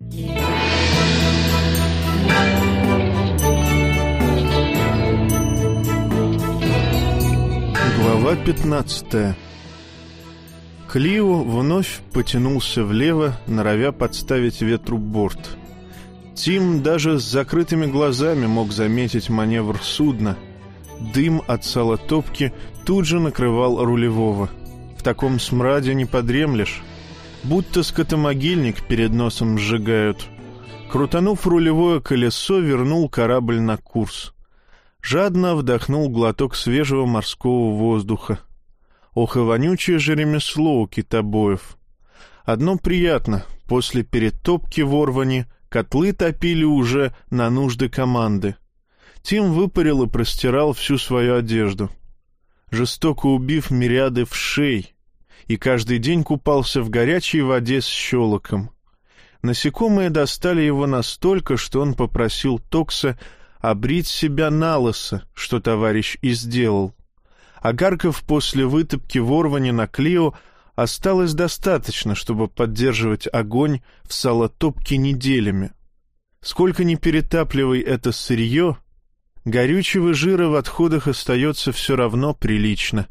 Глава 15 Клио вновь потянулся влево, норовя подставить ветру борт. Тим даже с закрытыми глазами мог заметить маневр судна. Дым от салотопки тут же накрывал рулевого. В таком смраде не подремлешь. Будто скотомогильник перед носом сжигают. Крутанув рулевое колесо, вернул корабль на курс. Жадно вдохнул глоток свежего морского воздуха. Ох и вонючее же ремесло у китобоев. Одно приятно, после перетопки в Орване котлы топили уже на нужды команды. Тим выпарил и простирал всю свою одежду. Жестоко убив мириады вшей, и каждый день купался в горячей воде с щелоком. Насекомые достали его настолько, что он попросил Токса обрить себя на лысо, что товарищ и сделал. Агарков после вытопки в Орване на Клио осталось достаточно, чтобы поддерживать огонь в салотопке неделями. Сколько ни перетапливай это сырье, горючего жира в отходах остается все равно прилично.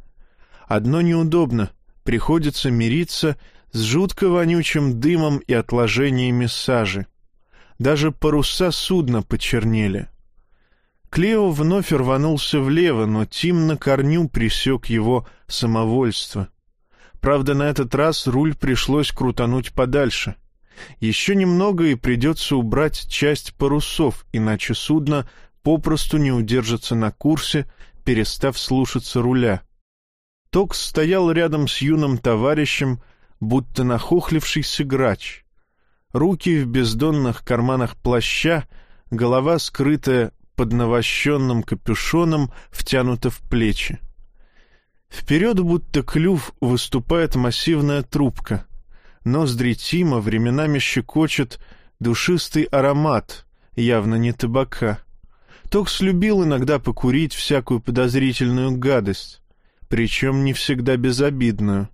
Одно неудобно — приходится мириться с жутко вонючим дымом и отложениями сажи. Даже паруса судна почернели — Клео вновь рванулся влево, но Тим на корню присек его самовольство. Правда, на этот раз руль пришлось крутануть подальше. Еще немного и придется убрать часть парусов, иначе судно попросту не удержится на курсе, перестав слушаться руля. Токс стоял рядом с юным товарищем, будто нахохлившийся грач. Руки в бездонных карманах плаща, голова скрытая под навощенным капюшоном втянуто в плечи. Вперед, будто клюв, выступает массивная трубка. Ноздри Тима временами щекочет душистый аромат, явно не табака. Токс любил иногда покурить всякую подозрительную гадость, причем не всегда безобидную.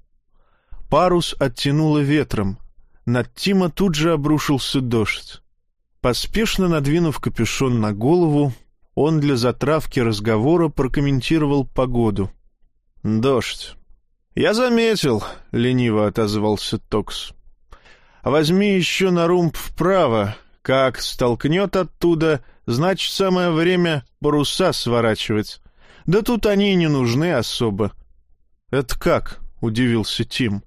Парус оттянуло ветром. Над Тима тут же обрушился дождь. Поспешно надвинув капюшон на голову, он для затравки разговора прокомментировал погоду. «Дождь». «Я заметил», — лениво отозвался Токс. «Возьми еще на румб вправо. Как столкнет оттуда, значит, самое время паруса сворачивать. Да тут они и не нужны особо». «Это как?» — удивился Тим.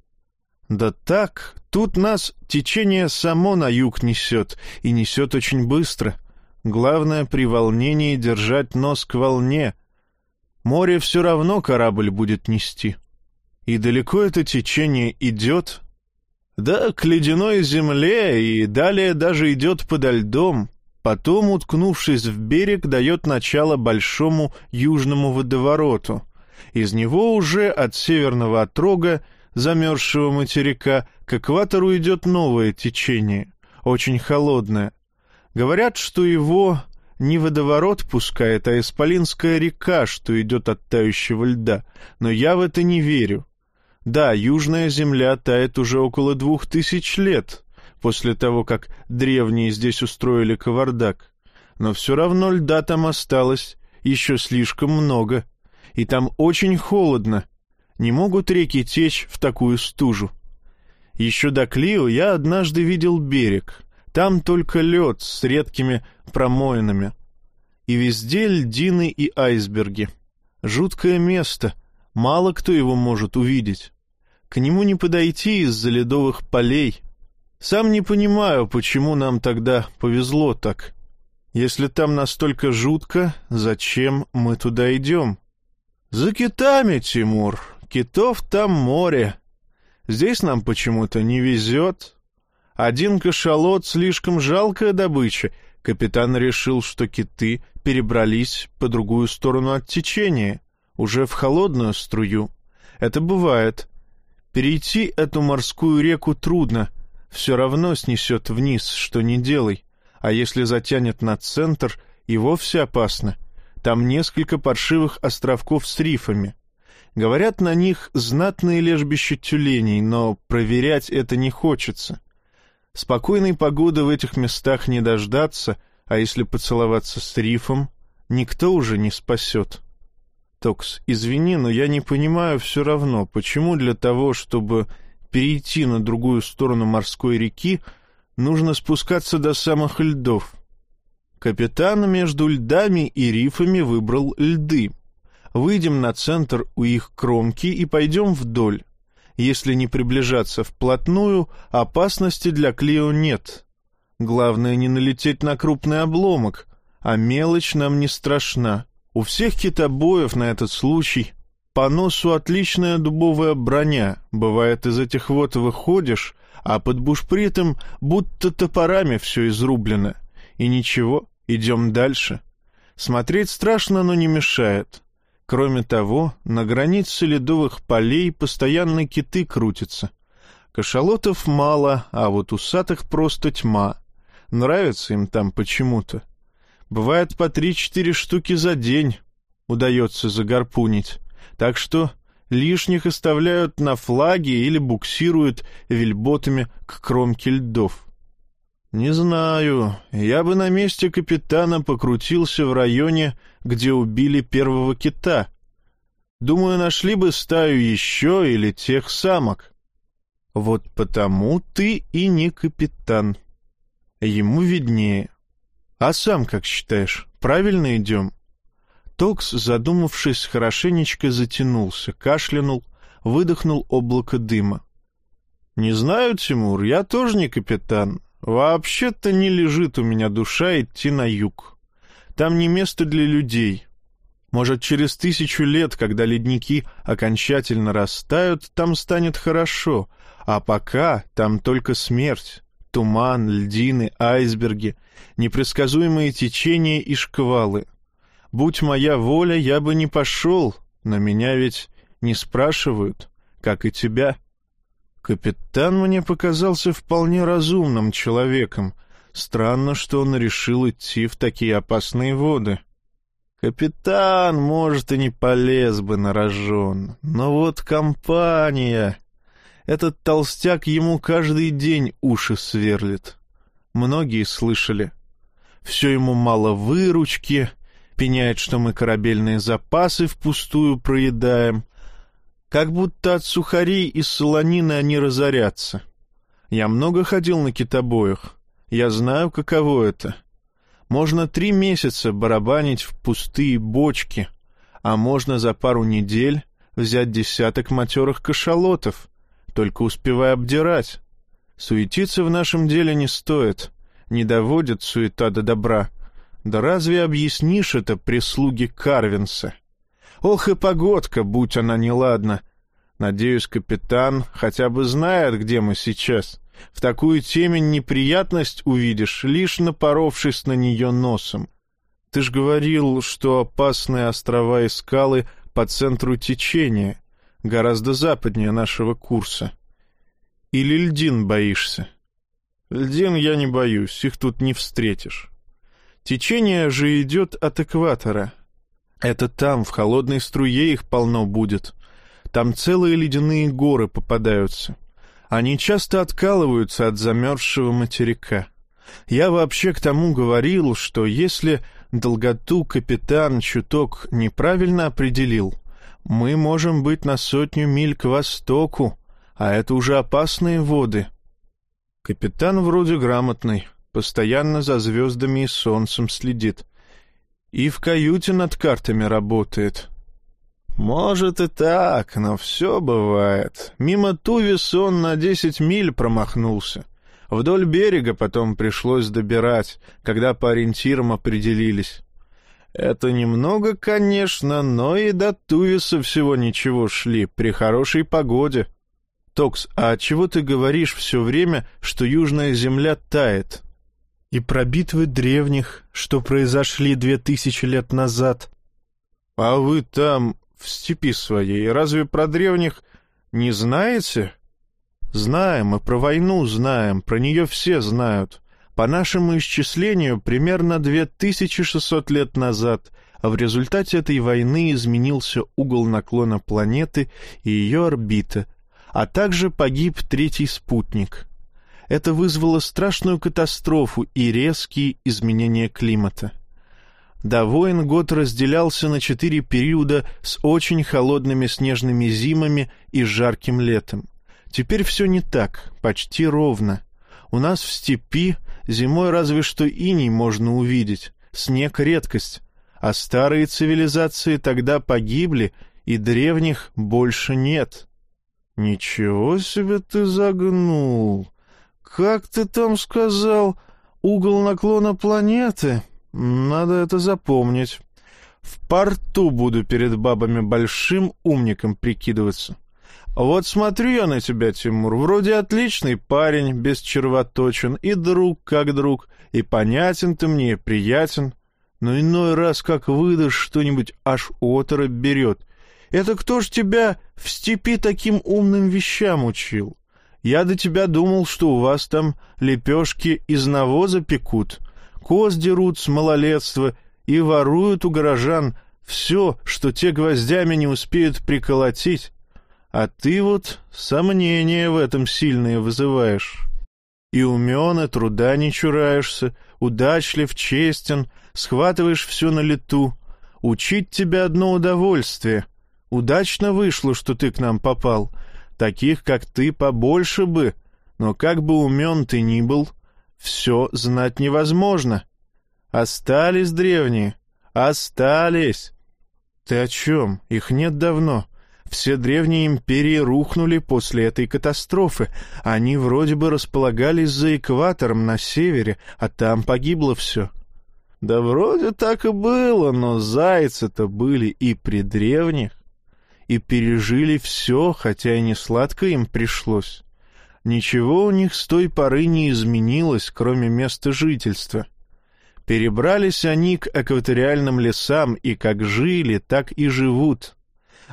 «Да так, тут нас течение само на юг несет, и несет очень быстро. Главное при волнении держать нос к волне. Море все равно корабль будет нести. И далеко это течение идет?» «Да, к ледяной земле, и далее даже идет подо льдом». Потом, уткнувшись в берег, дает начало большому южному водовороту. Из него уже от северного отрога замерзшего материка, к экватору идет новое течение, очень холодное. Говорят, что его не водоворот пускает, а Исполинская река, что идет от тающего льда, но я в это не верю. Да, южная земля тает уже около двух тысяч лет, после того, как древние здесь устроили кавардак, но все равно льда там осталось еще слишком много, и там очень холодно, не могут реки течь в такую стужу. Еще до Клио я однажды видел берег. Там только лед с редкими промоинами. И везде льдины и айсберги. Жуткое место, мало кто его может увидеть. К нему не подойти из-за ледовых полей. Сам не понимаю, почему нам тогда повезло так. Если там настолько жутко, зачем мы туда идем? За китами, Тимур, Китов там море. Здесь нам почему-то не везет. Один кашалот — слишком жалкая добыча. Капитан решил, что киты перебрались по другую сторону от течения, уже в холодную струю. Это бывает. Перейти эту морскую реку трудно, все равно снесет вниз, что не делай. А если затянет на центр, и вовсе опасно. Там несколько паршивых островков с рифами — Говорят, на них знатные лежбища тюленей, но проверять это не хочется. Спокойной погоды в этих местах не дождаться, а если поцеловаться с рифом, никто уже не спасет. Токс, извини, но я не понимаю все равно, почему для того, чтобы перейти на другую сторону морской реки, нужно спускаться до самых льдов. Капитан между льдами и рифами выбрал льды. Выйдем на центр у их кромки и пойдем вдоль. Если не приближаться вплотную, опасности для Клио нет. Главное не налететь на крупный обломок, а мелочь нам не страшна. У всех китобоев на этот случай по носу отличная дубовая броня. Бывает, из этих вот выходишь, а под бушпритом будто топорами все изрублено. И ничего, идем дальше. Смотреть страшно, но не мешает. Кроме того, на границе ледовых полей постоянно киты крутятся. Кашалотов мало, а вот усатых просто тьма. Нравится им там почему-то. Бывает по три-четыре штуки за день удается загарпунить. Так что лишних оставляют на флаге или буксируют вельботами к кромке льдов. «Не знаю. Я бы на месте капитана покрутился в районе, где убили первого кита. Думаю, нашли бы стаю еще или тех самок. Вот потому ты и не капитан. Ему виднее. А сам как считаешь, правильно идем?» Токс, задумавшись, хорошенечко затянулся, кашлянул, выдохнул облако дыма. «Не знаю, Тимур, я тоже не капитан. Вообще-то не лежит у меня душа идти на юг. Там не место для людей. Может, через тысячу лет, когда ледники окончательно растают, там станет хорошо, а пока там только смерть, туман, льдины, айсберги, непредсказуемые течения и шквалы. Будь моя воля, я бы не пошел, но меня ведь не спрашивают, как и тебя». Капитан мне показался вполне разумным человеком. Странно, что он решил идти в такие опасные воды. Капитан, может, и не полез бы на рожон, но вот компания... Этот толстяк ему каждый день уши сверлит. Многие слышали. Все ему мало выручки, пеняет, что мы корабельные запасы впустую проедаем — как будто от сухарей и солонины они разорятся. Я много ходил на китобоях. Я знаю, каково это. Можно три месяца барабанить в пустые бочки, а можно за пару недель взять десяток матерых кашалотов, только успевая обдирать. Суетиться в нашем деле не стоит, не доводит суета до добра. Да разве объяснишь это прислуге Карвинса?» Ох и погодка, будь она неладна. Надеюсь, капитан хотя бы знает, где мы сейчас. В такую темень неприятность увидишь, лишь напоровшись на нее носом. Ты ж говорил, что опасные острова и скалы по центру течения, гораздо западнее нашего курса. Или льдин боишься? Льдин я не боюсь, их тут не встретишь. Течение же идет от экватора, это там, в холодной струе их полно будет. Там целые ледяные горы попадаются. Они часто откалываются от замерзшего материка. Я вообще к тому говорил, что если долготу капитан чуток неправильно определил, мы можем быть на сотню миль к востоку, а это уже опасные воды. Капитан вроде грамотный, постоянно за звездами и солнцем следит и в каюте над картами работает. Может и так, но все бывает. Мимо Тувиса он на десять миль промахнулся. Вдоль берега потом пришлось добирать, когда по ориентирам определились. Это немного, конечно, но и до Тувиса всего ничего шли, при хорошей погоде. Токс, а чего ты говоришь все время, что южная земля тает? И про битвы древних, что произошли две тысячи лет назад. А вы там, в степи своей, разве про древних не знаете? Знаем, и про войну знаем, про нее все знают. По нашему исчислению, примерно 2600 лет назад, а в результате этой войны изменился угол наклона планеты и ее орбита, а также погиб третий спутник — это вызвало страшную катастрофу и резкие изменения климата. До войн год разделялся на четыре периода с очень холодными снежными зимами и жарким летом. Теперь все не так, почти ровно. У нас в степи зимой разве что иней можно увидеть, снег — редкость, а старые цивилизации тогда погибли, и древних больше нет. «Ничего себе ты загнул! Как ты там сказал? Угол наклона планеты? Надо это запомнить. В порту буду перед бабами большим умником прикидываться. Вот смотрю я на тебя, Тимур, вроде отличный парень, без червоточин, и друг как друг, и понятен ты мне, приятен, но иной раз как выдашь что-нибудь, аж оторопь берет. Это кто ж тебя в степи таким умным вещам учил? Я до тебя думал, что у вас там лепешки из навоза пекут, коз дерут с малолетства и воруют у горожан все, что те гвоздями не успеют приколотить. А ты вот сомнения в этом сильные вызываешь. И умен, и труда не чураешься, удачлив, честен, схватываешь все на лету. Учить тебя одно удовольствие. Удачно вышло, что ты к нам попал. Таких, как ты, побольше бы. Но как бы умен ты ни был, все знать невозможно. Остались древние, остались. Ты о чем? Их нет давно. Все древние империи рухнули после этой катастрофы. Они вроде бы располагались за экватором на севере, а там погибло все. Да вроде так и было, но зайцы-то были и при древних, и пережили все, хотя и не сладко им пришлось. Ничего у них с той поры не изменилось, кроме места жительства. Перебрались они к экваториальным лесам, и как жили, так и живут.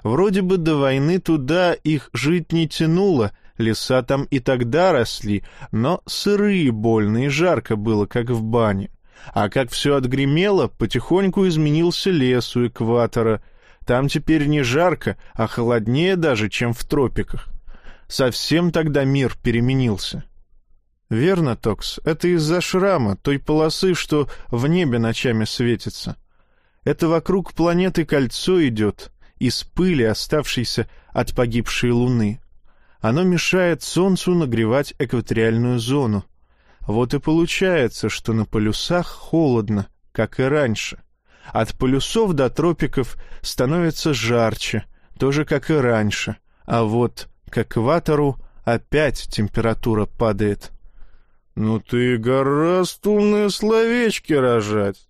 Вроде бы до войны туда их жить не тянуло, леса там и тогда росли, но сырые больно и жарко было, как в бане. А как все отгремело, потихоньку изменился лес у экватора. Там теперь не жарко, а холоднее даже, чем в тропиках. Совсем тогда мир переменился. Верно, Токс, это из-за шрама, той полосы, что в небе ночами светится. Это вокруг планеты кольцо идет, из пыли, оставшейся от погибшей Луны. Оно мешает Солнцу нагревать экваториальную зону. Вот и получается, что на полюсах холодно, как и раньше. От полюсов до тропиков становится жарче, тоже как и раньше. А вот к экватору опять температура падает. «Ну ты гораздо умные словечки рожать!»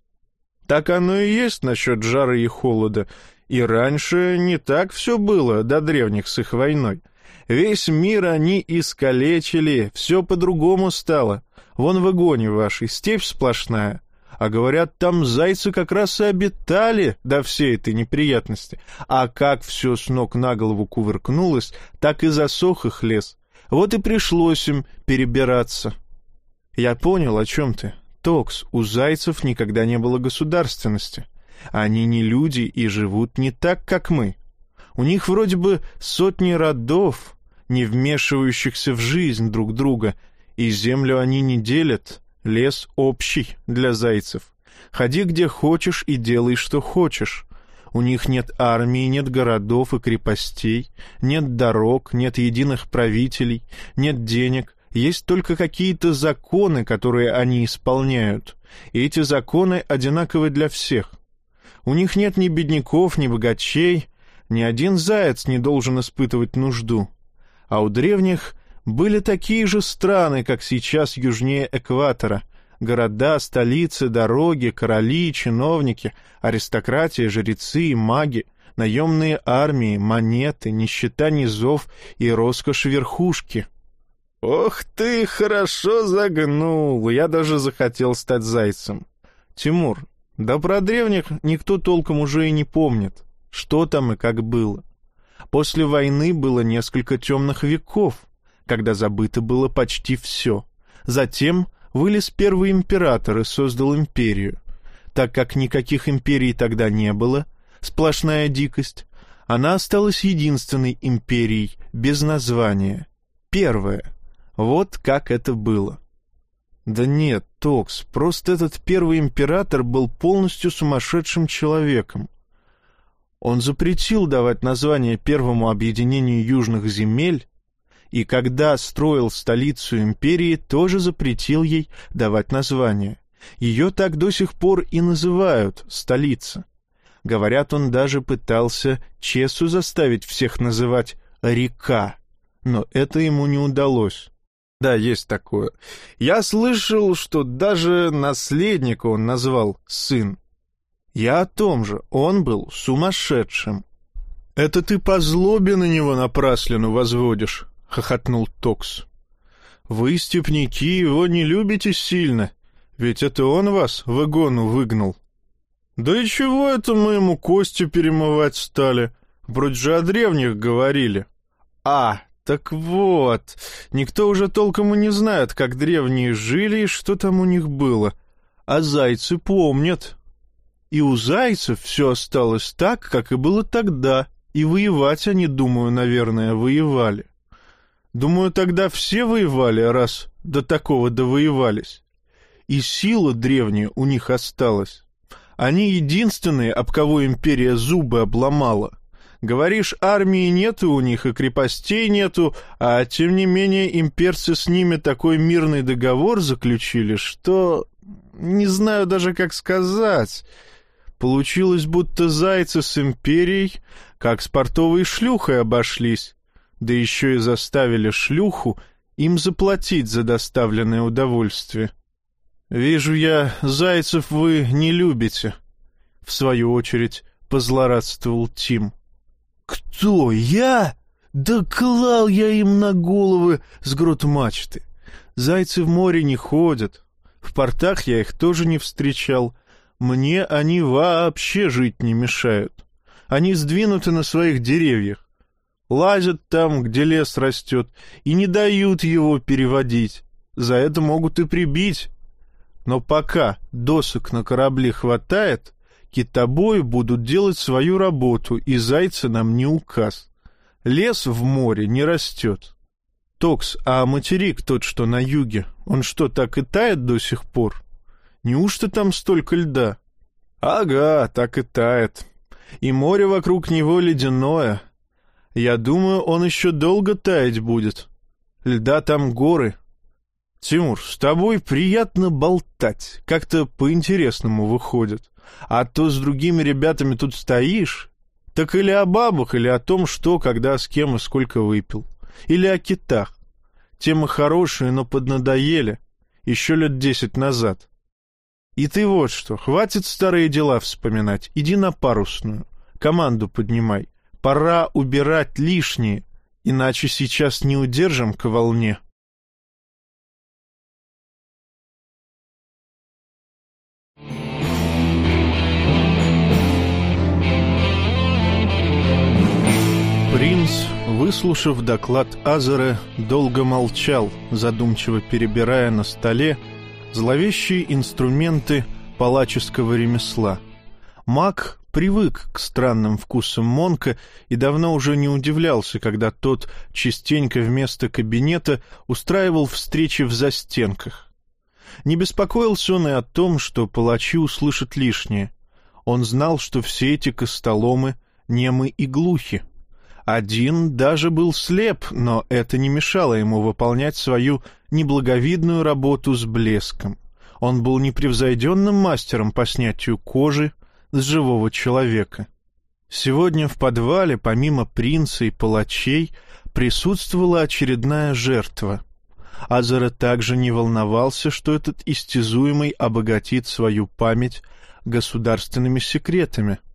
Так оно и есть насчет жары и холода. И раньше не так все было до древних с их войной. Весь мир они искалечили, все по-другому стало. Вон в игоне вашей степь сплошная. А говорят, там зайцы как раз и обитали до всей этой неприятности. А как все с ног на голову кувыркнулось, так и засох их лес. Вот и пришлось им перебираться. Я понял, о чем ты. Токс, у зайцев никогда не было государственности. Они не люди и живут не так, как мы. У них вроде бы сотни родов, не вмешивающихся в жизнь друг друга, и землю они не делят, лес общий для зайцев. Ходи где хочешь и делай, что хочешь. У них нет армии, нет городов и крепостей, нет дорог, нет единых правителей, нет денег, есть только какие-то законы, которые они исполняют, и эти законы одинаковы для всех — у них нет ни бедняков, ни богачей, ни один заяц не должен испытывать нужду. А у древних были такие же страны, как сейчас южнее экватора. Города, столицы, дороги, короли, чиновники, аристократия, жрецы и маги, наемные армии, монеты, нищета низов и роскошь верхушки. «Ох ты, хорошо загнул! Я даже захотел стать зайцем!» «Тимур, да про древних никто толком уже и не помнит, что там и как было. После войны было несколько темных веков, когда забыто было почти все. Затем вылез первый император и создал империю. Так как никаких империй тогда не было, сплошная дикость, она осталась единственной империей, без названия. Первая. Вот как это было. Да нет, Токс, просто этот первый император был полностью сумасшедшим человеком. Он запретил давать название первому объединению южных земель, и когда строил столицу империи, тоже запретил ей давать название. Ее так до сих пор и называют «столица». Говорят, он даже пытался Чесу заставить всех называть «река», но это ему не удалось. Да, есть такое. Я слышал, что даже наследника он назвал сын. Я о том же, он был сумасшедшим. «Это ты по злобе на него напраслину возводишь», — хохотнул Токс. «Вы, степняки, его не любите сильно, ведь это он вас в игону выгнал». «Да и чего это мы ему кости перемывать стали? Вроде же о древних говорили». «А, так вот, никто уже толком и не знает, как древние жили и что там у них было. А зайцы помнят. И у зайцев все осталось так, как и было тогда, и воевать они, думаю, наверное, воевали. Думаю, тогда все воевали, раз до такого довоевались. И сила древняя у них осталась. Они единственные, об кого империя зубы обломала — Говоришь, армии нету у них и крепостей нету, а тем не менее имперцы с ними такой мирный договор заключили, что... Не знаю даже, как сказать. Получилось, будто зайцы с империей, как с портовой шлюхой обошлись, да еще и заставили шлюху им заплатить за доставленное удовольствие. «Вижу я, зайцев вы не любите», — в свою очередь позлорадствовал Тим. «Кто? Я? Да клал я им на головы с грот мачты. Зайцы в море не ходят. В портах я их тоже не встречал. Мне они вообще жить не мешают. Они сдвинуты на своих деревьях. Лазят там, где лес растет, и не дают его переводить. За это могут и прибить. Но пока досок на корабле хватает, Китобои будут делать свою работу, и зайцы нам не указ. Лес в море не растет. Токс, а материк тот, что на юге, он что, так и тает до сих пор? Неужто там столько льда? Ага, так и тает. И море вокруг него ледяное. Я думаю, он еще долго таять будет. Льда там горы. Тимур, с тобой приятно болтать. Как-то по-интересному выходит. А то с другими ребятами тут стоишь, так или о бабах, или о том, что, когда, с кем и сколько выпил. Или о китах. Темы хорошие, но поднадоели. Еще лет десять назад. И ты вот что, хватит старые дела вспоминать. Иди на парусную. Команду поднимай. Пора убирать лишнее, иначе сейчас не удержим к волне. Принц, выслушав доклад Азера, долго молчал, задумчиво перебирая на столе зловещие инструменты палаческого ремесла. Маг привык к странным вкусам Монка и давно уже не удивлялся, когда тот частенько вместо кабинета устраивал встречи в застенках. Не беспокоился он и о том, что палачи услышат лишнее. Он знал, что все эти костоломы немы и глухи. Один даже был слеп, но это не мешало ему выполнять свою неблаговидную работу с блеском. Он был непревзойденным мастером по снятию кожи с живого человека. Сегодня в подвале, помимо принца и палачей, присутствовала очередная жертва. Азара также не волновался, что этот истязуемый обогатит свою память государственными секретами —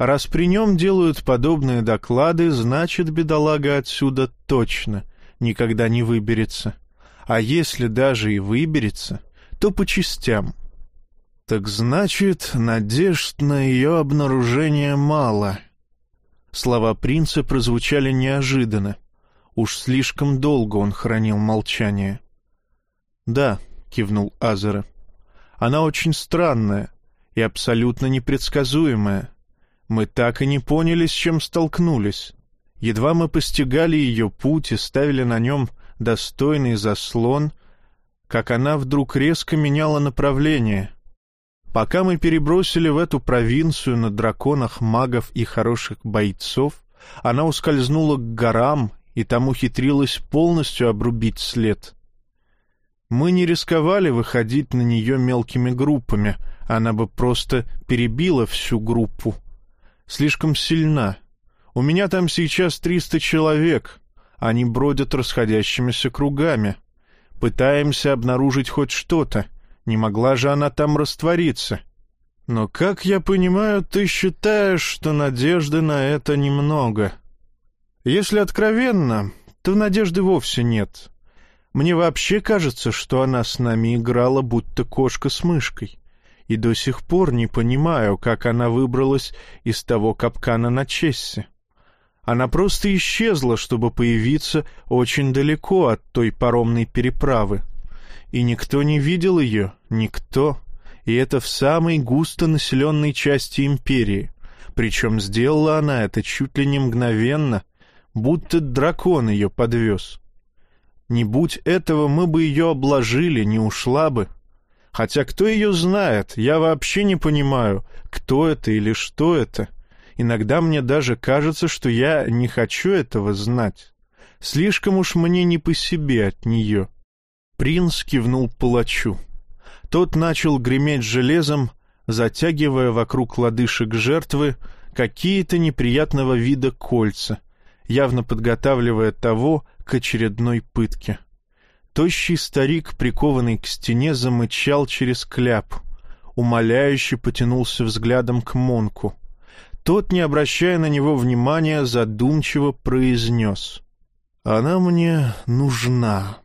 раз при нем делают подобные доклады, значит, бедолага отсюда точно никогда не выберется. А если даже и выберется, то по частям. Так значит, надежд на ее обнаружение мало. Слова принца прозвучали неожиданно. Уж слишком долго он хранил молчание. «Да», — кивнул Азера, — «она очень странная и абсолютно непредсказуемая. Мы так и не поняли, с чем столкнулись. Едва мы постигали ее путь и ставили на нем достойный заслон, как она вдруг резко меняла направление. Пока мы перебросили в эту провинцию на драконах магов и хороших бойцов, она ускользнула к горам и там ухитрилась полностью обрубить след. Мы не рисковали выходить на нее мелкими группами, она бы просто перебила всю группу. Слишком сильна. У меня там сейчас триста человек, они бродят расходящимися кругами. Пытаемся обнаружить хоть что-то. Не могла же она там раствориться. Но, как я понимаю, ты считаешь, что надежды на это немного. Если откровенно, то надежды вовсе нет. Мне вообще кажется, что она с нами играла, будто кошка с мышкой. И до сих пор не понимаю, как она выбралась из того капкана на Чессе. Она просто исчезла, чтобы появиться очень далеко от той паромной переправы. И никто не видел ее, никто. И это в самой густонаселенной части империи. Причем сделала она это чуть ли не мгновенно, будто дракон ее подвез. Не будь этого, мы бы ее обложили, не ушла бы. Хотя кто ее знает, я вообще не понимаю, кто это или что это. Иногда мне даже кажется, что я не хочу этого знать. Слишком уж мне не по себе от нее. Принц кивнул палачу. Тот начал греметь железом, затягивая вокруг лодыжек жертвы какие-то неприятного вида кольца — явно подготавливая того к очередной пытке. Тощий старик, прикованный к стене, замычал через кляп. Умоляюще потянулся взглядом к Монку. Тот, не обращая на него внимания, задумчиво произнес. «Она мне нужна.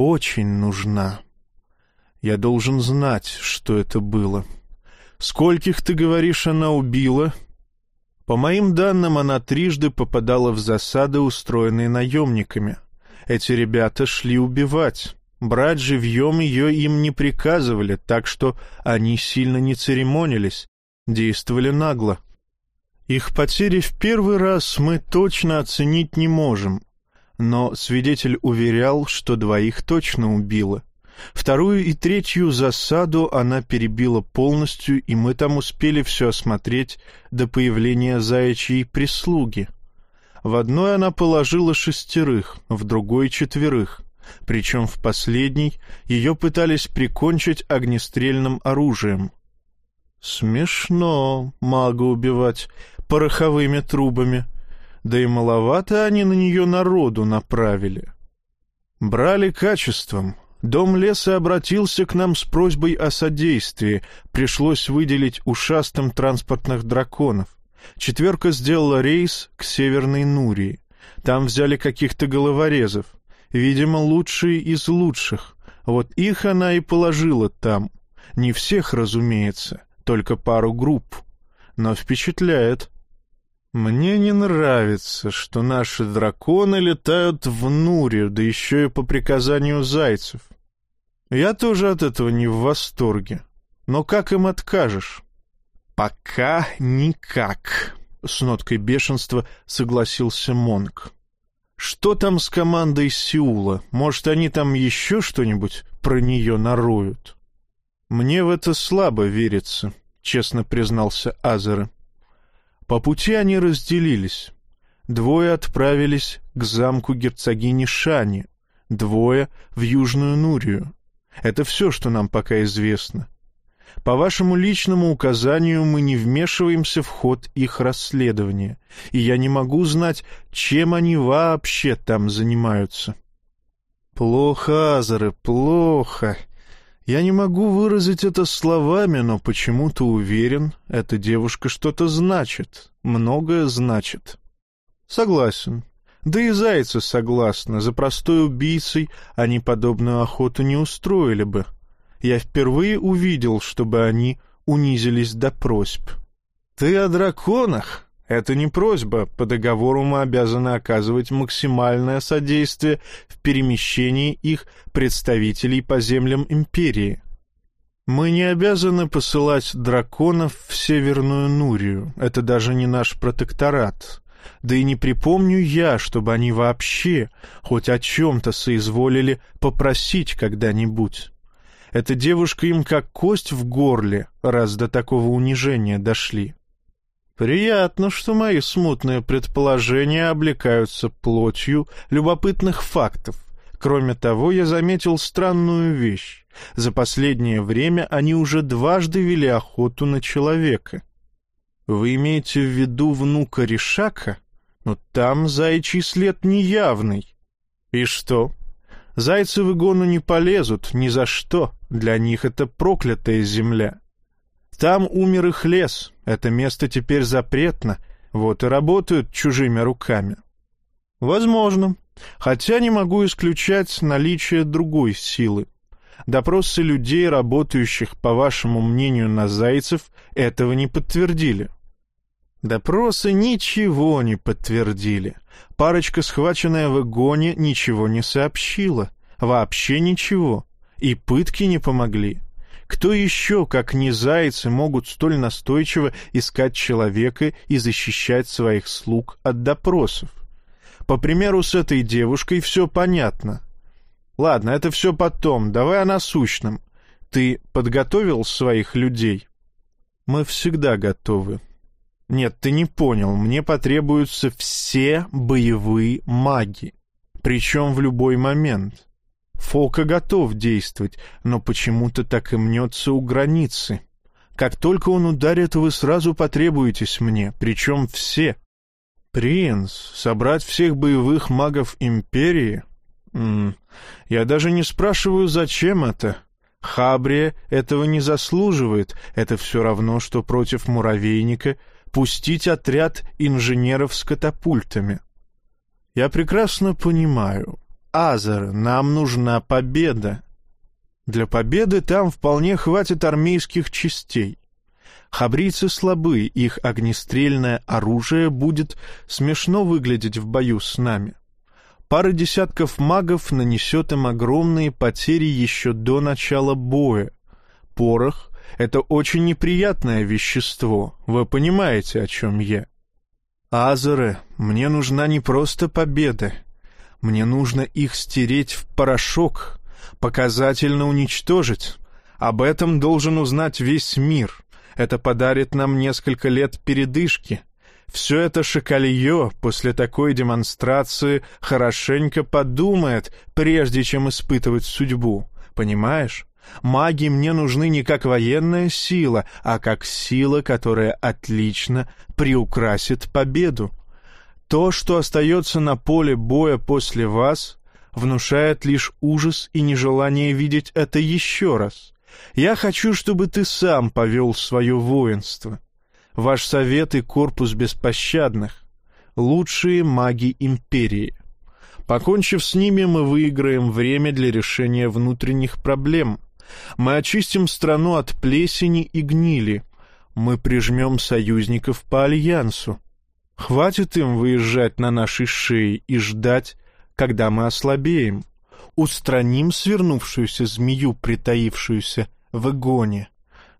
Очень нужна. Я должен знать, что это было. Скольких, ты говоришь, она убила?» По моим данным, она трижды попадала в засады, устроенные наемниками. Эти ребята шли убивать. Брать живьем ее им не приказывали, так что они сильно не церемонились, действовали нагло. Их потери в первый раз мы точно оценить не можем, но свидетель уверял, что двоих точно убила. Вторую и третью засаду она перебила полностью, и мы там успели все осмотреть до появления заячьей прислуги. В одной она положила шестерых, в другой — четверых. Причем в последней ее пытались прикончить огнестрельным оружием. Смешно мага убивать пороховыми трубами. Да и маловато они на нее народу направили. Брали качеством, Дом леса обратился к нам с просьбой о содействии. Пришлось выделить ушастым транспортных драконов. Четверка сделала рейс к Северной Нурии. Там взяли каких-то головорезов. Видимо, лучшие из лучших. Вот их она и положила там. Не всех, разумеется, только пару групп. Но впечатляет. Мне не нравится, что наши драконы летают в Нуре, да еще и по приказанию зайцев. Я тоже от этого не в восторге. Но как им откажешь? Пока никак, — с ноткой бешенства согласился Монк. Что там с командой Сеула? Может, они там еще что-нибудь про нее нароют? Мне в это слабо верится, — честно признался Азера. По пути они разделились. Двое отправились к замку герцогини Шани, двое — в Южную Нурию. Это все, что нам пока известно. По вашему личному указанию мы не вмешиваемся в ход их расследования, и я не могу знать, чем они вообще там занимаются. Плохо, Азары, плохо. Я не могу выразить это словами, но почему-то уверен, эта девушка что-то значит, многое значит. Согласен. Да и зайцы согласны, за простой убийцей они подобную охоту не устроили бы. Я впервые увидел, чтобы они унизились до просьб. «Ты о драконах?» Это не просьба. По договору мы обязаны оказывать максимальное содействие в перемещении их представителей по землям империи. Мы не обязаны посылать драконов в Северную Нурию. Это даже не наш протекторат. Да и не припомню я, чтобы они вообще хоть о чем-то соизволили попросить когда-нибудь. Эта девушка им как кость в горле, раз до такого унижения дошли. Приятно, что мои смутные предположения облекаются плотью любопытных фактов. Кроме того, я заметил странную вещь. За последнее время они уже дважды вели охоту на человека. Вы имеете в виду внука Ришака? Но там заячий след неявный. И что? Зайцы в игону не полезут ни за что. Для них это проклятая земля. Там умер их лес. Это место теперь запретно. Вот и работают чужими руками. Возможно. Хотя не могу исключать наличие другой силы. Допросы людей, работающих, по вашему мнению, на зайцев, этого не подтвердили. Допросы ничего не подтвердили. Парочка, схваченная в игоне, ничего не сообщила. Вообще ничего. И пытки не помогли. Кто еще, как не зайцы, могут столь настойчиво искать человека и защищать своих слуг от допросов? По примеру с этой девушкой все понятно. Ладно, это все потом, давай о насущном. Ты подготовил своих людей? Мы всегда готовы, нет, ты не понял. Мне потребуются все боевые маги. Причем в любой момент. Фолка готов действовать, но почему-то так и мнется у границы. Как только он ударит, вы сразу потребуетесь мне, причем все. Принц, собрать всех боевых магов Империи? М -м, я даже не спрашиваю, зачем это. Хабрия этого не заслуживает. Это все равно, что против муравейника — пустить отряд инженеров с катапультами. Я прекрасно понимаю. Азер, нам нужна победа. Для победы там вполне хватит армейских частей. Хабрийцы слабы, их огнестрельное оружие будет смешно выглядеть в бою с нами. Пара десятков магов нанесет им огромные потери еще до начала боя. Порох, это очень неприятное вещество. Вы понимаете, о чем я? Азеры, мне нужна не просто победа. Мне нужно их стереть в порошок, показательно уничтожить. Об этом должен узнать весь мир. Это подарит нам несколько лет передышки. Все это шоколье после такой демонстрации хорошенько подумает, прежде чем испытывать судьбу. Понимаешь? Маги мне нужны не как военная сила, а как сила, которая отлично приукрасит победу. То, что остается на поле боя после вас, внушает лишь ужас и нежелание видеть это еще раз. Я хочу, чтобы ты сам повел свое воинство. Ваш совет и корпус беспощадных — лучшие маги империи. Покончив с ними, мы выиграем время для решения внутренних проблем — мы очистим страну от плесени и гнили. Мы прижмем союзников по альянсу. Хватит им выезжать на нашей шее и ждать, когда мы ослабеем. Устраним свернувшуюся змею, притаившуюся в игоне.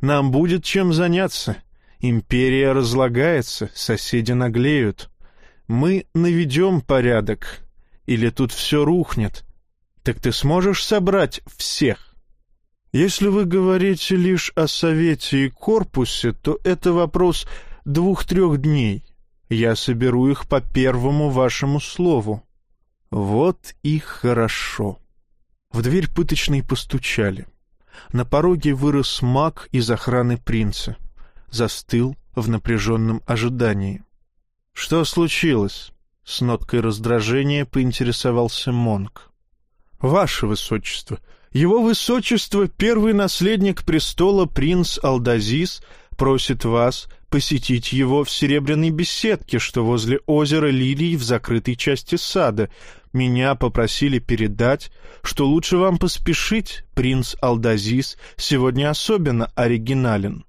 Нам будет чем заняться. Империя разлагается, соседи наглеют. Мы наведем порядок. Или тут все рухнет. Так ты сможешь собрать всех? Если вы говорите лишь о совете и корпусе, то это вопрос двух-трех дней. Я соберу их по первому вашему слову. Вот и хорошо. В дверь пыточной постучали. На пороге вырос маг из охраны принца. Застыл в напряженном ожидании. — Что случилось? — с ноткой раздражения поинтересовался Монг. — Ваше Высочество, его высочество, первый наследник престола принц Алдазис, просит вас посетить его в серебряной беседке, что возле озера Лилий в закрытой части сада. Меня попросили передать, что лучше вам поспешить, принц Алдазис сегодня особенно оригинален.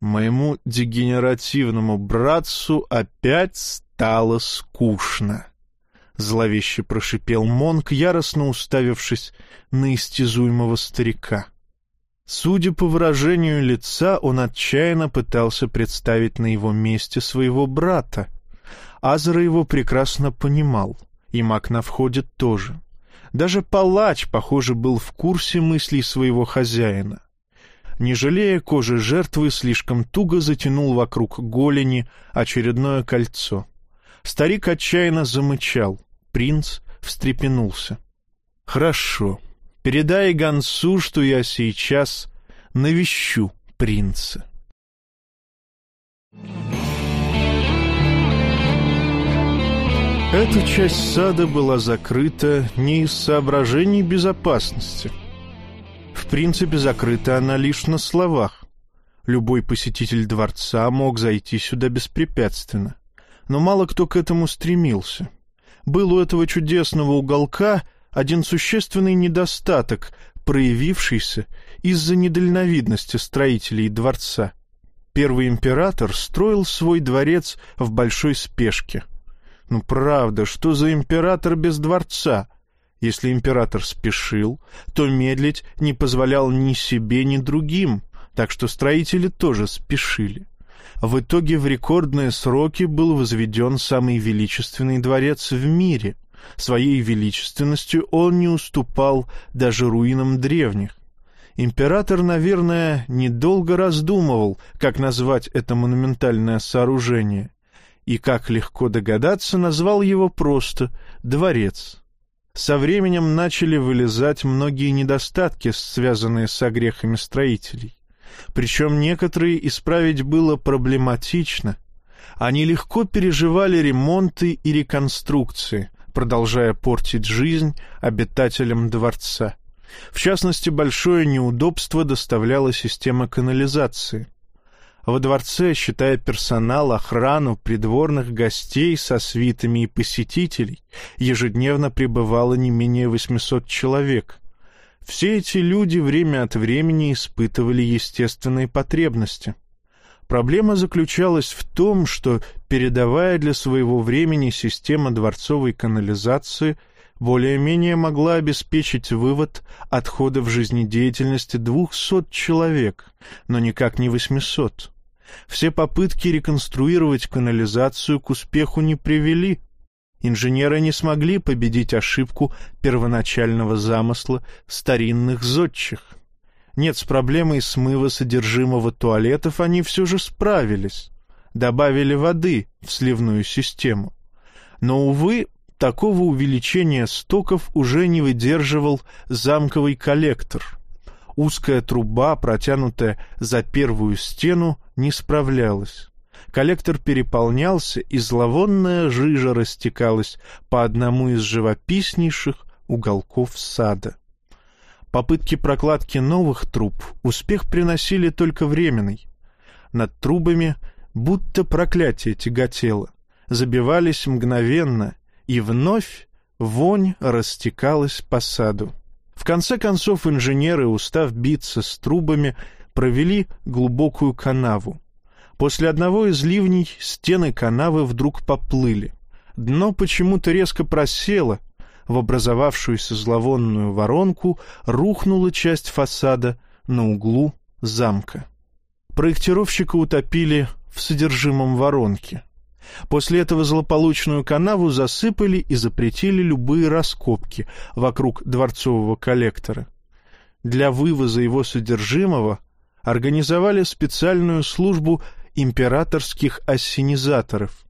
Моему дегенеративному братцу опять стало скучно. Зловеще прошипел Монк, яростно уставившись на истязуемого старика. Судя по выражению лица, он отчаянно пытался представить на его месте своего брата. Азра его прекрасно понимал, и маг на входе тоже. Даже палач, похоже, был в курсе мыслей своего хозяина. Не жалея кожи жертвы, слишком туго затянул вокруг голени очередное кольцо. Старик отчаянно замычал. Принц встрепенулся. «Хорошо. Передай Гансу, что я сейчас навещу принца». Эта часть сада была закрыта не из соображений безопасности. В принципе, закрыта она лишь на словах. Любой посетитель дворца мог зайти сюда беспрепятственно. Но мало кто к этому стремился. Был у этого чудесного уголка один существенный недостаток, проявившийся из-за недальновидности строителей дворца. Первый император строил свой дворец в большой спешке — ну правда, что за император без дворца? Если император спешил, то медлить не позволял ни себе, ни другим, так что строители тоже спешили. В итоге в рекордные сроки был возведен самый величественный дворец в мире. Своей величественностью он не уступал даже руинам древних. Император, наверное, недолго раздумывал, как назвать это монументальное сооружение и, как легко догадаться, назвал его просто «дворец». Со временем начали вылезать многие недостатки, связанные с огрехами строителей. Причем некоторые исправить было проблематично. Они легко переживали ремонты и реконструкции, продолжая портить жизнь обитателям дворца. В частности, большое неудобство доставляла система канализации — во дворце, считая персонал, охрану, придворных гостей со свитами и посетителей, ежедневно пребывало не менее 800 человек. Все эти люди время от времени испытывали естественные потребности. Проблема заключалась в том, что, передавая для своего времени система дворцовой канализации, более-менее могла обеспечить вывод отходов жизнедеятельности 200 человек, но никак не 800. Все попытки реконструировать канализацию к успеху не привели. Инженеры не смогли победить ошибку первоначального замысла старинных зодчих. Нет, с проблемой смыва содержимого туалетов они все же справились. Добавили воды в сливную систему. Но, увы, такого увеличения стоков уже не выдерживал замковый коллектор — Узкая труба, протянутая за первую стену, не справлялась. Коллектор переполнялся, и зловонная жижа растекалась по одному из живописнейших уголков сада. Попытки прокладки новых труб успех приносили только временный. Над трубами будто проклятие тяготело, забивались мгновенно, и вновь вонь растекалась по саду. В конце концов инженеры, устав биться с трубами, провели глубокую канаву. После одного из ливней стены канавы вдруг поплыли. Дно почему-то резко просело, в образовавшуюся зловонную воронку рухнула часть фасада на углу замка. Проектировщика утопили в содержимом воронки. После этого злополучную канаву засыпали и запретили любые раскопки вокруг дворцового коллектора. Для вывоза его содержимого организовали специальную службу императорских ассенизаторов.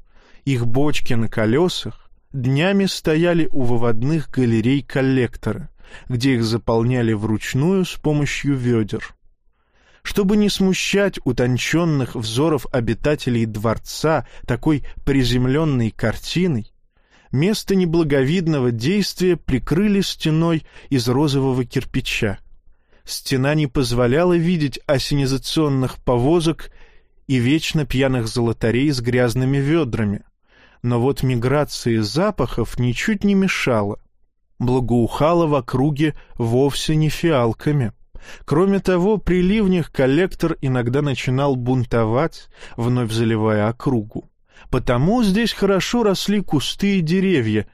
Их бочки на колесах днями стояли у выводных галерей коллектора, где их заполняли вручную с помощью ведер. Чтобы не смущать утонченных взоров обитателей дворца такой приземленной картиной, место неблаговидного действия прикрыли стеной из розового кирпича. Стена не позволяла видеть осенизационных повозок и вечно пьяных золотарей с грязными ведрами. Но вот миграции запахов ничуть не мешала. Благоухало в округе вовсе не фиалками. Кроме того, при ливнях коллектор иногда начинал бунтовать, вновь заливая округу. Потому здесь хорошо росли кусты и деревья,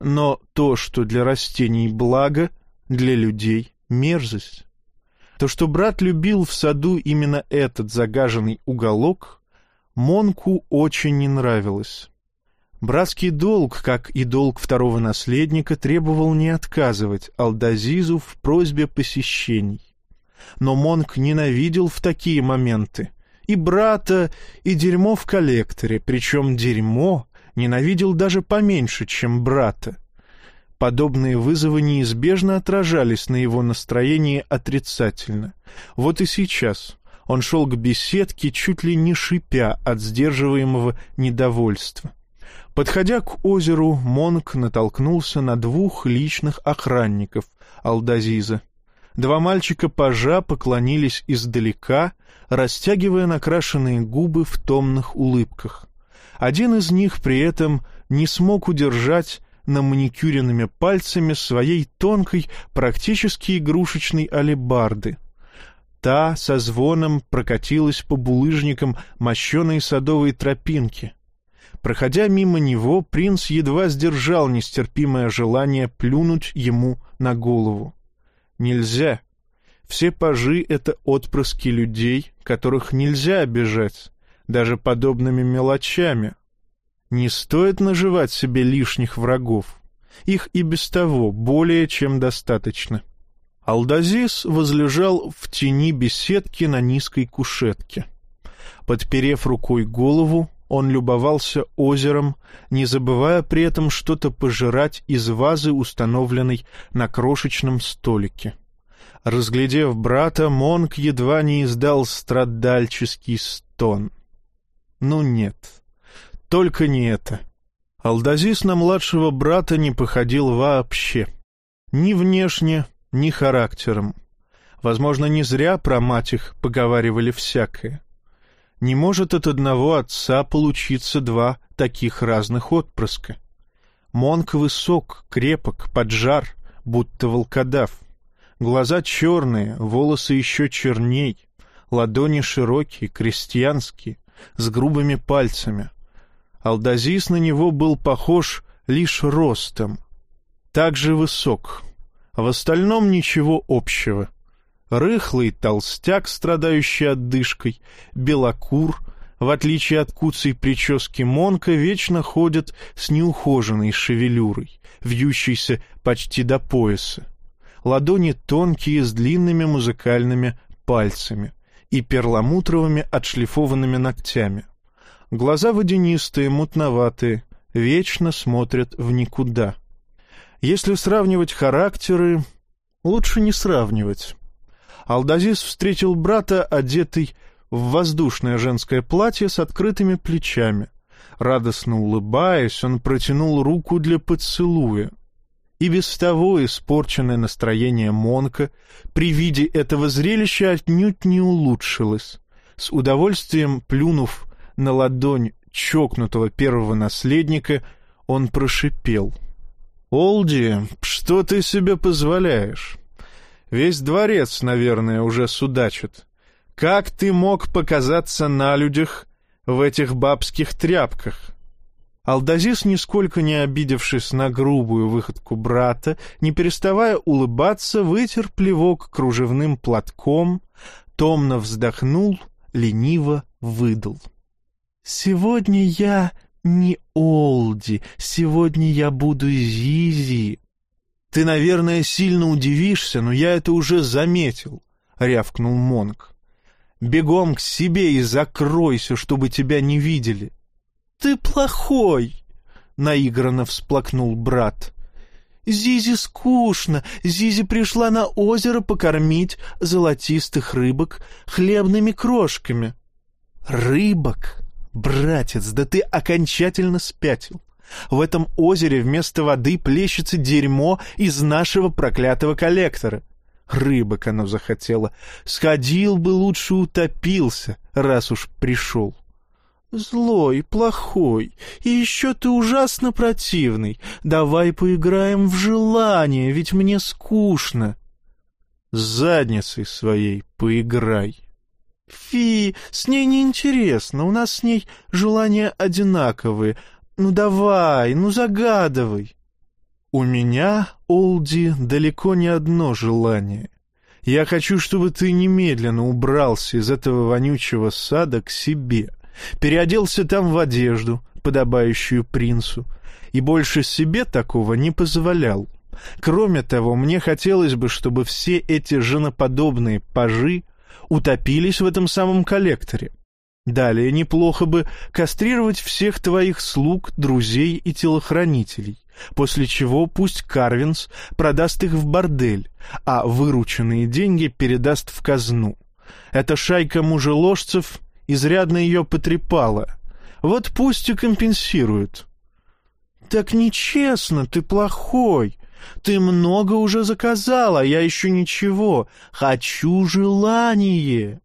но то, что для растений благо, для людей мерзость. То, что брат любил в саду именно этот загаженный уголок, Монку очень не нравилось. Братский долг, как и долг второго наследника, требовал не отказывать Алдазизу в просьбе посещений. Но Монк ненавидел в такие моменты и брата, и дерьмо в коллекторе, причем дерьмо ненавидел даже поменьше, чем брата. Подобные вызовы неизбежно отражались на его настроении отрицательно. Вот и сейчас он шел к беседке, чуть ли не шипя от сдерживаемого недовольства. Подходя к озеру, Монк натолкнулся на двух личных охранников Алдазиза. Два мальчика-пажа поклонились издалека, растягивая накрашенные губы в томных улыбках. Один из них при этом не смог удержать на маникюренными пальцами своей тонкой, практически игрушечной алебарды. Та со звоном прокатилась по булыжникам мощеной садовой тропинки. Проходя мимо него, принц едва сдержал нестерпимое желание плюнуть ему на голову. Нельзя. Все пажи — это отпрыски людей, которых нельзя обижать, даже подобными мелочами. Не стоит наживать себе лишних врагов. Их и без того более чем достаточно. Алдазис возлежал в тени беседки на низкой кушетке. Подперев рукой голову, он любовался озером, не забывая при этом что-то пожирать из вазы, установленной на крошечном столике. Разглядев брата, Монк едва не издал страдальческий стон. Ну нет, только не это. Алдазис на младшего брата не походил вообще. Ни внешне, ни характером. Возможно, не зря про мать их поговаривали всякое. Не может от одного отца получиться два таких разных отпрыска. Монк высок, крепок, поджар, будто волкодав. Глаза черные, волосы еще черней, ладони широкие, крестьянские, с грубыми пальцами. Алдазис на него был похож лишь ростом. Также высок. В остальном ничего общего — Рыхлый толстяк, страдающий отдышкой, белокур, в отличие от куцей прически Монка, вечно ходит с неухоженной шевелюрой, вьющейся почти до пояса. Ладони тонкие, с длинными музыкальными пальцами и перламутровыми отшлифованными ногтями. Глаза водянистые, мутноватые, вечно смотрят в никуда. Если сравнивать характеры, лучше не сравнивать. Алдазис встретил брата, одетый в воздушное женское платье с открытыми плечами. Радостно улыбаясь, он протянул руку для поцелуя. И без того испорченное настроение Монка при виде этого зрелища отнюдь не улучшилось. С удовольствием плюнув на ладонь чокнутого первого наследника, он прошипел. «Олди, что ты себе позволяешь? Весь дворец, наверное, уже судачит. Как ты мог показаться на людях в этих бабских тряпках? Алдазис, нисколько не обидевшись на грубую выходку брата, не переставая улыбаться, вытер плевок кружевным платком, томно вздохнул, лениво выдал. «Сегодня я не Олди, сегодня я буду Зизи, «Ты, наверное, сильно удивишься, но я это уже заметил», — рявкнул Монг. «Бегом к себе и закройся, чтобы тебя не видели». «Ты плохой!» — наигранно всплакнул брат. «Зизи скучно. Зизи пришла на озеро покормить золотистых рыбок хлебными крошками». «Рыбок? Братец, да ты окончательно спятил. В этом озере вместо воды плещется дерьмо из нашего проклятого коллектора. Рыбок оно захотело. Сходил бы, лучше утопился, раз уж пришел. Злой, плохой, и еще ты ужасно противный. Давай поиграем в желание, ведь мне скучно. С задницей своей поиграй. Фи, с ней неинтересно, у нас с ней желания одинаковые — ну давай, ну загадывай. У меня, Олди, далеко не одно желание. Я хочу, чтобы ты немедленно убрался из этого вонючего сада к себе, переоделся там в одежду, подобающую принцу, и больше себе такого не позволял. Кроме того, мне хотелось бы, чтобы все эти женоподобные пажи утопились в этом самом коллекторе. Далее неплохо бы кастрировать всех твоих слуг, друзей и телохранителей, после чего пусть Карвинс продаст их в бордель, а вырученные деньги передаст в казну. Эта шайка мужеложцев изрядно ее потрепала. Вот пусть и компенсируют. «Так нечестно, ты плохой. Ты много уже заказал, а я еще ничего. Хочу желание».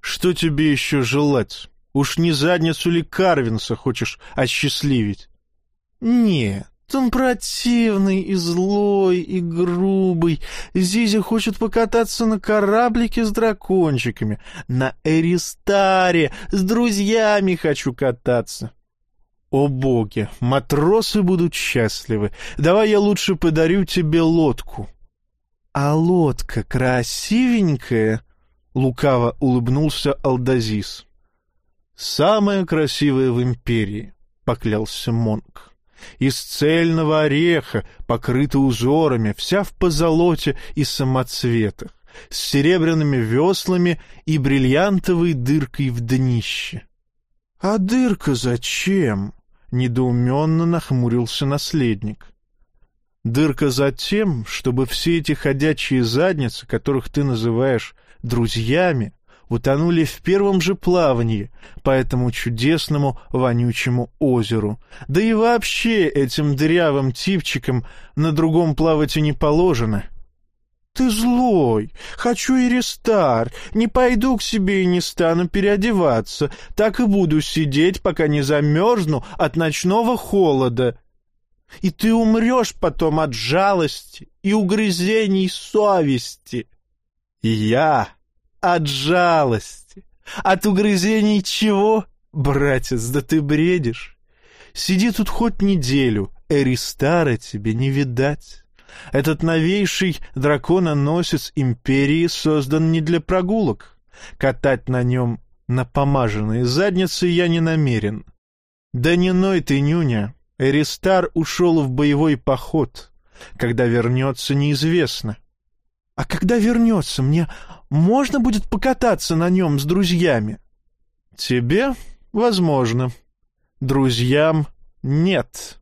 «Что тебе еще желать? Уж не задницу ли Карвинса хочешь осчастливить?» «Нет, он противный и злой, и грубый. Зизя хочет покататься на кораблике с дракончиками. На Эристаре с друзьями хочу кататься». «О боги, матросы будут счастливы. Давай я лучше подарю тебе лодку». «А лодка красивенькая?» — лукаво улыбнулся Алдазис. «Самая красивая в империи», — поклялся Монг. «Из цельного ореха, покрыта узорами, вся в позолоте и самоцветах, с серебряными веслами и бриллиантовой дыркой в днище». «А дырка зачем?» — недоуменно нахмурился наследник. «Дырка за тем, чтобы все эти ходячие задницы, которых ты называешь друзьями, утонули в первом же плавании по этому чудесному вонючему озеру. Да и вообще этим дырявым типчикам на другом плавать и не положено. «Ты злой! Хочу и рестар! Не пойду к себе и не стану переодеваться. Так и буду сидеть, пока не замерзну от ночного холода. И ты умрешь потом от жалости и угрызений совести!» Я от жалости, от угрызений чего? Братец, да ты бредишь. Сиди тут хоть неделю, Эристара тебе не видать. Этот новейший дракононосец империи создан не для прогулок. Катать на нем на помаженные задницы я не намерен. Да не ной ты, нюня. Эристар ушел в боевой поход. Когда вернется, неизвестно. А когда вернется, мне можно будет покататься на нем с друзьями? Тебе? Возможно. Друзьям нет.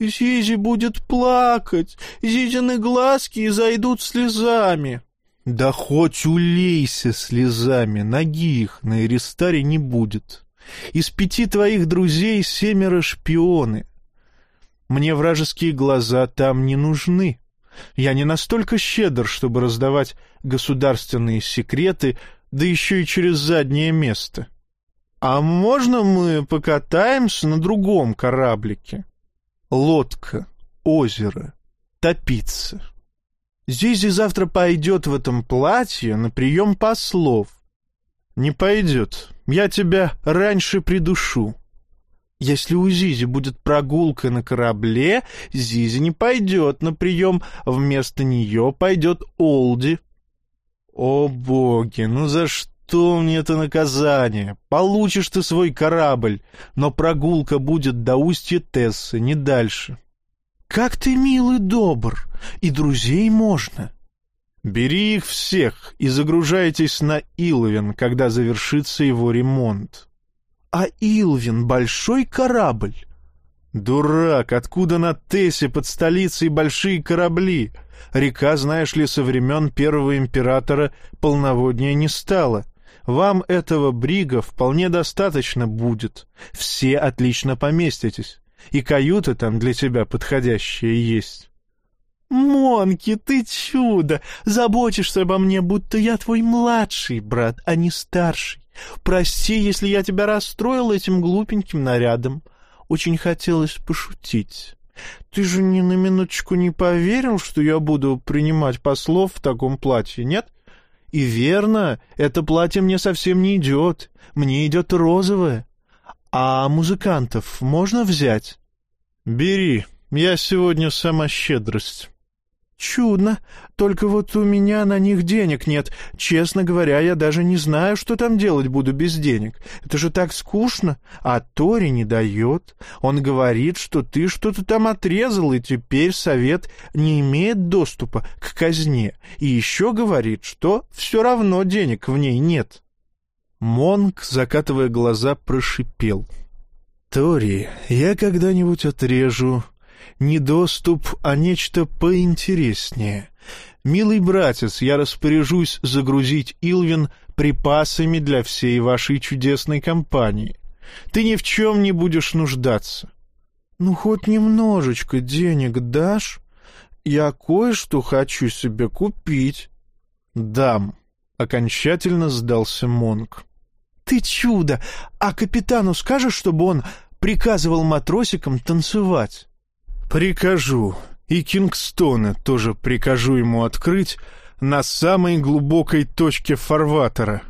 Зизи будет плакать, Зизины глазки зайдут слезами. Да хоть улейся слезами, ноги их на Эристаре не будет. Из пяти твоих друзей семеро шпионы. Мне вражеские глаза там не нужны. Я не настолько щедр, чтобы раздавать государственные секреты, да еще и через заднее место. А можно мы покатаемся на другом кораблике? Лодка, озеро, топиться. Зизи завтра пойдет в этом платье на прием послов. Не пойдет. Я тебя раньше придушу. Если у Зизи будет прогулка на корабле, Зизи не пойдет на прием, вместо нее пойдет Олди. О боги, ну за что мне это наказание? Получишь ты свой корабль, но прогулка будет до устья Тессы, не дальше. Как ты милый добр, и друзей можно. Бери их всех и загружайтесь на Иловин, когда завершится его ремонт. А Илвин — большой корабль. Дурак, откуда на Тессе под столицей большие корабли? Река, знаешь ли, со времен первого императора полноводнее не стала. Вам этого брига вполне достаточно будет. Все отлично поместитесь. И каюты там для тебя подходящие есть. «Монки, ты чудо! Заботишься обо мне, будто я твой младший брат, а не старший. Прости, если я тебя расстроил этим глупеньким нарядом. Очень хотелось пошутить. Ты же ни на минуточку не поверил, что я буду принимать послов в таком платье, нет? И верно, это платье мне совсем не идет. Мне идет розовое. А музыкантов можно взять? Бери, я сегодня сама щедрость. «Чудно. Только вот у меня на них денег нет. Честно говоря, я даже не знаю, что там делать буду без денег. Это же так скучно. А Тори не дает. Он говорит, что ты что-то там отрезал, и теперь совет не имеет доступа к казне. И еще говорит, что все равно денег в ней нет». Монк, закатывая глаза, прошипел. «Тори, я когда-нибудь отрежу не доступ, а нечто поинтереснее. Милый братец, я распоряжусь загрузить Илвин припасами для всей вашей чудесной компании. Ты ни в чем не будешь нуждаться. Ну, хоть немножечко денег дашь? Я кое-что хочу себе купить. Дам. Окончательно сдался Монк. Ты чудо! А капитану скажешь, чтобы он приказывал матросикам танцевать? «Прикажу. И Кингстона тоже прикажу ему открыть на самой глубокой точке фарватера».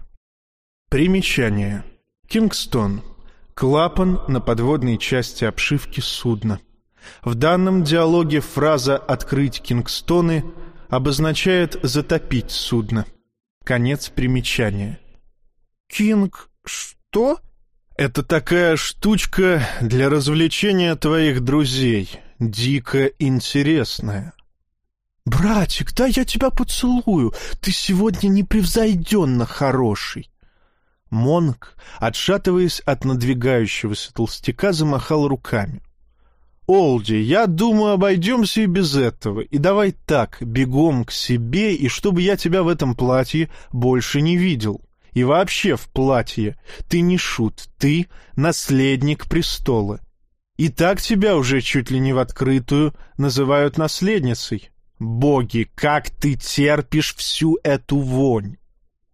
Примечание. Кингстон. Клапан на подводной части обшивки судна. В данном диалоге фраза «открыть Кингстоны» обозначает «затопить судно». Конец примечания. «Кинг... что?» «Это такая штучка для развлечения твоих друзей дико интересное. «Братик, да я тебя поцелую, ты сегодня непревзойденно хороший!» Монк, отшатываясь от надвигающегося толстяка, замахал руками. «Олди, я думаю, обойдемся и без этого. И давай так, бегом к себе, и чтобы я тебя в этом платье больше не видел. И вообще в платье. Ты не шут, ты наследник престола. И так тебя уже чуть ли не в открытую называют наследницей. Боги, как ты терпишь всю эту вонь!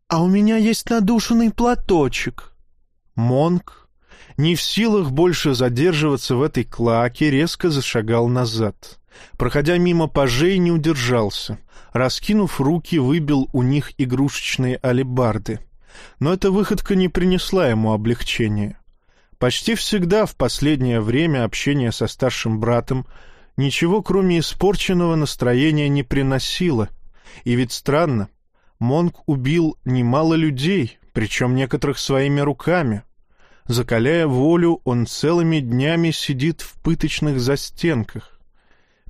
А у меня есть надушенный платочек. Монк, не в силах больше задерживаться в этой клаке, резко зашагал назад. Проходя мимо пажей, не удержался. Раскинув руки, выбил у них игрушечные алебарды. Но эта выходка не принесла ему облегчения. Почти всегда в последнее время общение со старшим братом ничего, кроме испорченного настроения, не приносило. И ведь странно, Монк убил немало людей, причем некоторых своими руками. Закаляя волю, он целыми днями сидит в пыточных застенках.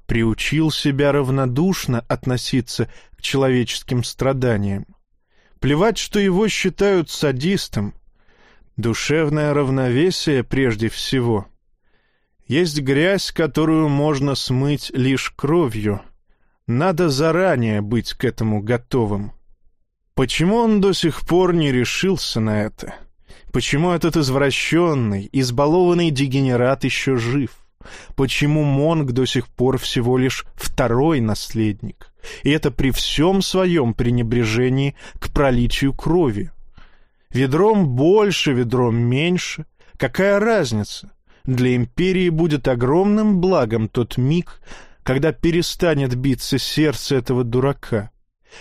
Приучил себя равнодушно относиться к человеческим страданиям. Плевать, что его считают садистом, Душевное равновесие прежде всего. Есть грязь, которую можно смыть лишь кровью. Надо заранее быть к этому готовым. Почему он до сих пор не решился на это? Почему этот извращенный, избалованный дегенерат еще жив? Почему Монг до сих пор всего лишь второй наследник? И это при всем своем пренебрежении к пролитию крови. Ведром больше, ведром меньше. Какая разница? Для империи будет огромным благом тот миг, когда перестанет биться сердце этого дурака.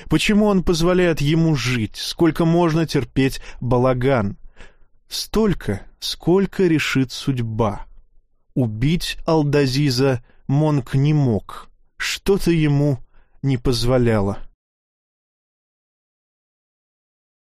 Почему он позволяет ему жить? Сколько можно терпеть балаган? Столько, сколько решит судьба. Убить Алдазиза Монк не мог. Что-то ему не позволяло.